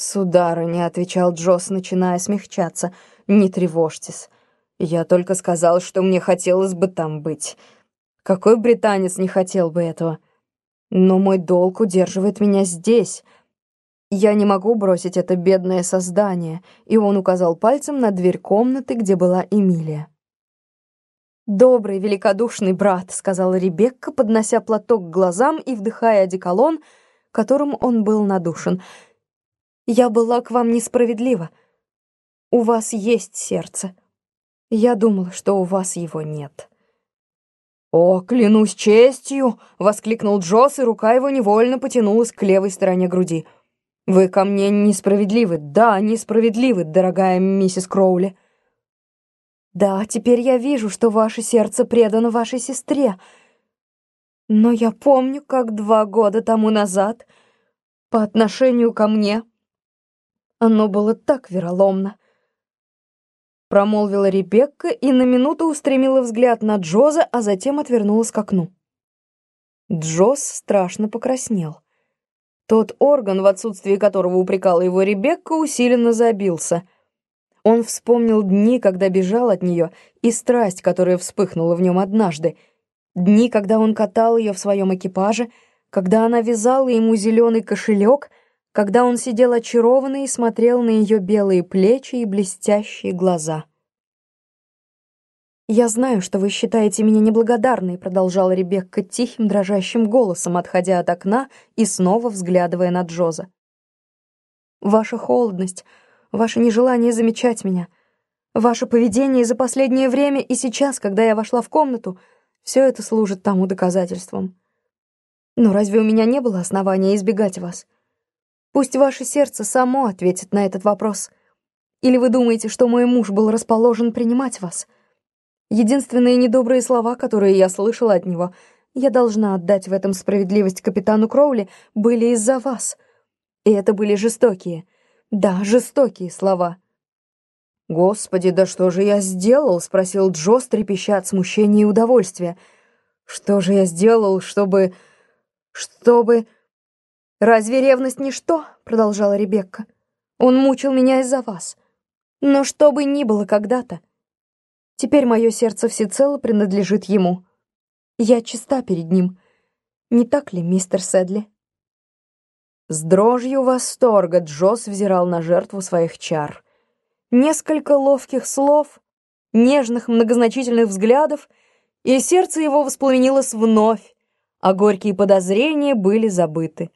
«Сударыня», — отвечал Джосс, начиная смягчаться, — «не тревожьтесь. Я только сказал, что мне хотелось бы там быть. Какой британец не хотел бы этого? Но мой долг удерживает меня здесь. Я не могу бросить это бедное создание», и он указал пальцем на дверь комнаты, где была Эмилия. «Добрый, великодушный брат», — сказала Ребекка, поднося платок к глазам и вдыхая одеколон, которым он был надушен — я была к вам несправедлива. У вас есть сердце. Я думала, что у вас его нет». «О, клянусь честью!» — воскликнул Джосс, и рука его невольно потянулась к левой стороне груди. «Вы ко мне несправедливы, да, несправедливы, дорогая миссис Кроули». «Да, теперь я вижу, что ваше сердце предано вашей сестре. Но я помню, как два года тому назад, по отношению ко мне, оно было так вероломно. Промолвила Ребекка и на минуту устремила взгляд на Джоза, а затем отвернулась к окну. Джоз страшно покраснел. Тот орган, в отсутствии которого упрекала его Ребекка, усиленно забился. Он вспомнил дни, когда бежал от нее, и страсть, которая вспыхнула в нем однажды. Дни, когда он катал ее в своем экипаже, когда она вязала ему зеленый кошелек — когда он сидел очарованный и смотрел на ее белые плечи и блестящие глаза. «Я знаю, что вы считаете меня неблагодарной», — продолжала Ребекка тихим, дрожащим голосом, отходя от окна и снова взглядывая на Джоза. «Ваша холодность, ваше нежелание замечать меня, ваше поведение за последнее время и сейчас, когда я вошла в комнату, все это служит тому доказательством. Но разве у меня не было основания избегать вас?» Пусть ваше сердце само ответит на этот вопрос. Или вы думаете, что мой муж был расположен принимать вас? Единственные недобрые слова, которые я слышала от него, я должна отдать в этом справедливость капитану Кроули, были из-за вас. И это были жестокие, да, жестокие слова. «Господи, да что же я сделал?» — спросил Джо, трепеща от смущения и удовольствия. «Что же я сделал, чтобы... чтобы...» «Разве ревность ничто?» — продолжала Ребекка. «Он мучил меня из-за вас. Но что бы ни было когда-то, теперь мое сердце всецело принадлежит ему. Я чиста перед ним. Не так ли, мистер Сэдли?» С дрожью восторга Джосс взирал на жертву своих чар. Несколько ловких слов, нежных многозначительных взглядов, и сердце его воспламенилось вновь, а горькие подозрения были забыты.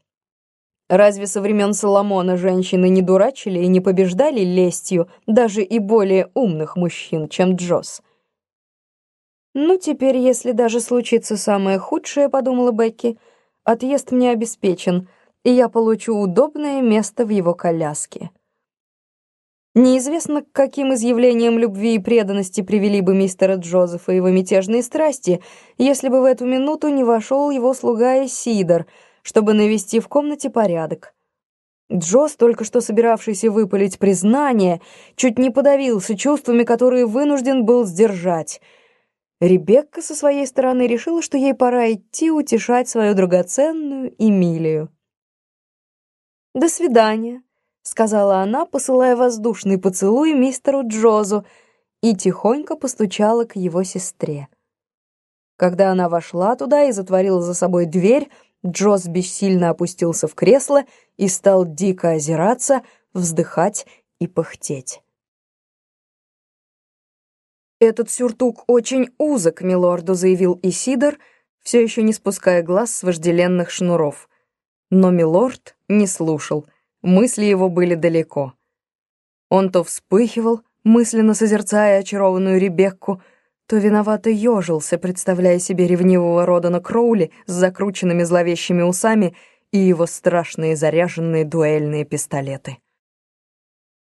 Разве со времен Соломона женщины не дурачили и не побеждали лестью даже и более умных мужчин, чем Джосс? «Ну, теперь, если даже случится самое худшее, — подумала Бекки, — отъезд мне обеспечен, и я получу удобное место в его коляске». Неизвестно, к каким изъявлениям любви и преданности привели бы мистера Джозефа его мятежные страсти, если бы в эту минуту не вошел его слуга Исидор — чтобы навести в комнате порядок. Джос, только что собиравшийся выпалить признание, чуть не подавился чувствами, которые вынужден был сдержать. Ребекка со своей стороны решила, что ей пора идти утешать свою драгоценную Эмилию. «До свидания», — сказала она, посылая воздушный поцелуй мистеру Джозу и тихонько постучала к его сестре. Когда она вошла туда и затворила за собой дверь, Джосс бессильно опустился в кресло и стал дико озираться, вздыхать и пыхтеть. «Этот сюртук очень узок, милорду», — заявил Исидор, все еще не спуская глаз с вожделенных шнуров. Но милорд не слушал, мысли его были далеко. Он то вспыхивал, мысленно созерцая очарованную Ребекку, — то виновато ежился, представляя себе ревнивого Родана Кроули с закрученными зловещими усами и его страшные заряженные дуэльные пистолеты.